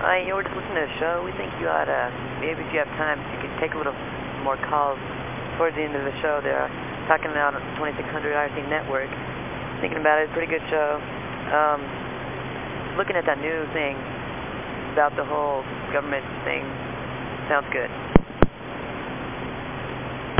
Uh, you know, we're just listening to the show. We think you ought to, maybe if you have time, you could take a little more calls towards the end of the show They're talking about 2600 IRC Network. Thinking about it, pretty good show.、Um, looking at that new thing about the whole government thing, sounds good.